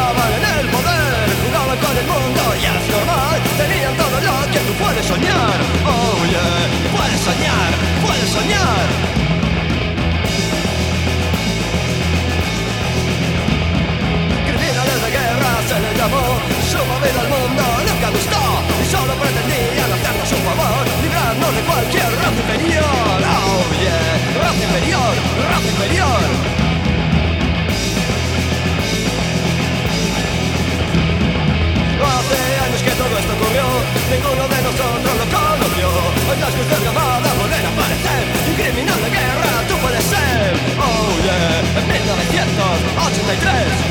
estaban en el poder Jugaban con el mundo y es normal. Tenían todo lo que tú puedes soñar. Oh yeah, puedes soñar, puedes soñar. Criminales de guerra se les llamó. Su movida al mundo nunca gustó. Y solo pretendían hacernos un favor Librarnos de cualquier raza inferior. Oh yeah, raza inferior, raza inferior. Ninguno de nosotros lo conoció. Hoy las cruces grabadas vuelven a aparecer Un criminal de guerra tú puedes ser. Oh yeah, en 1983